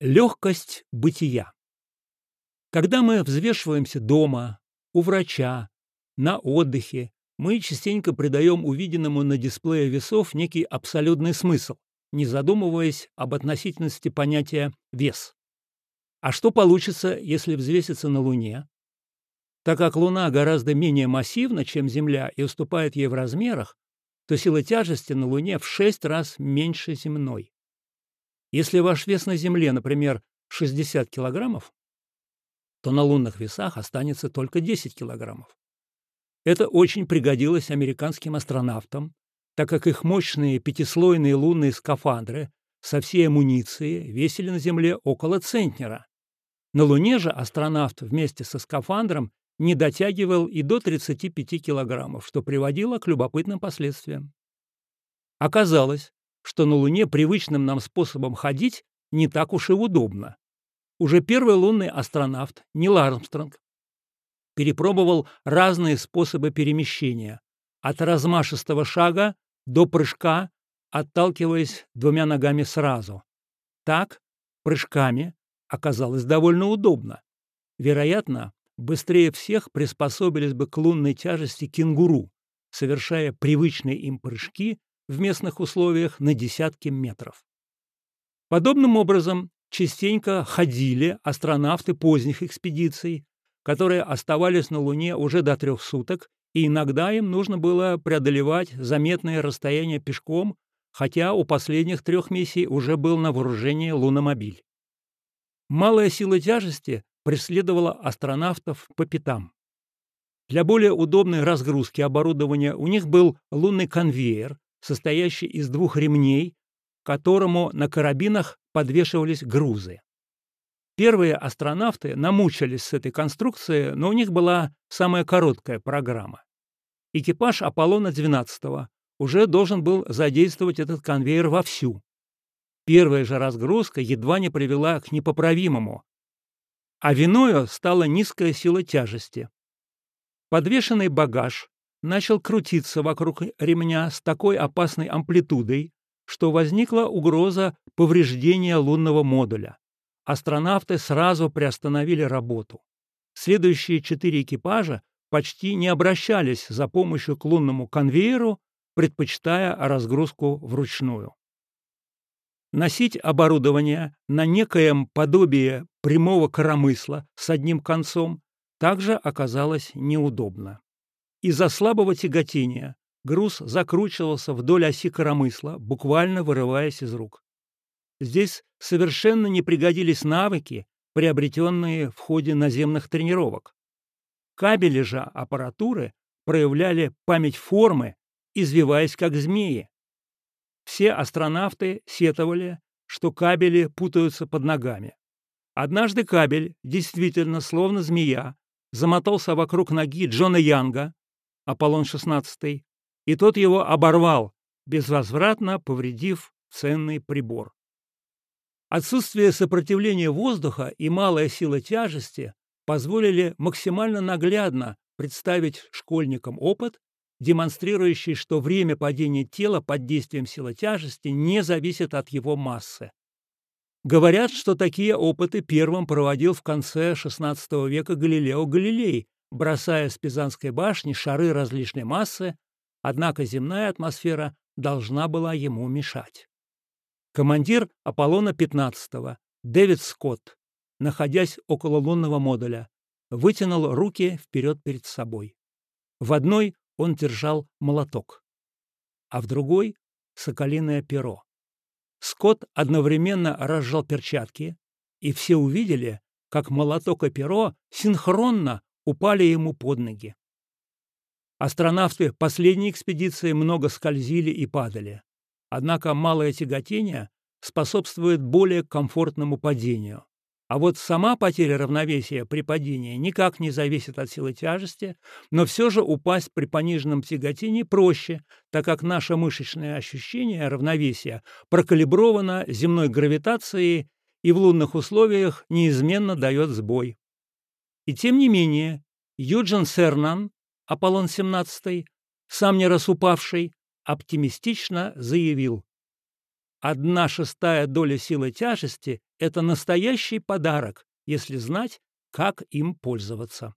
Легкость бытия. Когда мы взвешиваемся дома, у врача, на отдыхе, мы частенько придаем увиденному на дисплее весов некий абсолютный смысл, не задумываясь об относительности понятия «вес». А что получится, если взвеситься на Луне? Так как Луна гораздо менее массивна, чем Земля, и уступает ей в размерах, то сила тяжести на Луне в 6 раз меньше земной. Если ваш вес на Земле, например, 60 килограммов, то на лунных весах останется только 10 килограммов. Это очень пригодилось американским астронавтам, так как их мощные пятислойные лунные скафандры со всей амуницией весили на Земле около центнера. На Луне же астронавт вместе со скафандром не дотягивал и до 35 килограммов, что приводило к любопытным последствиям. Оказалось, что на Луне привычным нам способом ходить не так уж и удобно. Уже первый лунный астронавт Нил Армстронг перепробовал разные способы перемещения, от размашистого шага до прыжка, отталкиваясь двумя ногами сразу. Так, прыжками оказалось довольно удобно. Вероятно, быстрее всех приспособились бы к лунной тяжести кенгуру, совершая привычные им прыжки в местных условиях на десятки метров. Подобным образом частенько ходили астронавты поздних экспедиций, которые оставались на Луне уже до трех суток, и иногда им нужно было преодолевать заметные расстояния пешком, хотя у последних трех миссий уже был на вооружении луномобиль. Малая сила тяжести преследовала астронавтов по пятам. Для более удобной разгрузки оборудования у них был лунный конвейер, состоящий из двух ремней, к которому на карабинах подвешивались грузы. Первые астронавты намучились с этой конструкцией, но у них была самая короткая программа. Экипаж Аполлона-12 уже должен был задействовать этот конвейер вовсю. Первая же разгрузка едва не привела к непоправимому, а виною стала низкая сила тяжести. Подвешенный багаж начал крутиться вокруг ремня с такой опасной амплитудой, что возникла угроза повреждения лунного модуля. Астронавты сразу приостановили работу. Следующие четыре экипажа почти не обращались за помощью к лунному конвейеру, предпочитая разгрузку вручную. Носить оборудование на некоем подобие прямого коромысла с одним концом также оказалось неудобно. Из-за слабого тяготения груз закручивался вдоль оси коромысла, буквально вырываясь из рук. Здесь совершенно не пригодились навыки, приобретенные в ходе наземных тренировок. Кабели же аппаратуры проявляли память формы, извиваясь как змеи. Все астронавты сетовали, что кабели путаются под ногами. Однажды кабель, действительно словно змея, замотался вокруг ноги Джона Янга, Аполлон-16, и тот его оборвал, безвозвратно повредив ценный прибор. Отсутствие сопротивления воздуха и малая сила тяжести позволили максимально наглядно представить школьникам опыт, демонстрирующий, что время падения тела под действием силы тяжести не зависит от его массы. Говорят, что такие опыты первым проводил в конце XVI века Галилео Галилей, бросая с Пизанской башни шары различной массы, однако земная атмосфера должна была ему мешать. Командир Аполлона-15 Дэвид Скотт, находясь около лунного модуля, вытянул руки вперед перед собой. В одной он держал молоток, а в другой — соколиное перо. Скотт одновременно разжал перчатки, и все увидели, как молоток и перо синхронно упали ему под ноги. Астронавты последней экспедиции много скользили и падали. Однако малое тяготение способствует более комфортному падению. А вот сама потеря равновесия при падении никак не зависит от силы тяжести, но все же упасть при пониженном тяготении проще, так как наше мышечное ощущение равновесия прокалибровано земной гравитацией и в лунных условиях неизменно дает сбой. И тем не менее, Юджин Сернан, Аполлон-17, сам не расупавший, оптимистично заявил, Одна шестая доля силы тяжести – это настоящий подарок, если знать, как им пользоваться.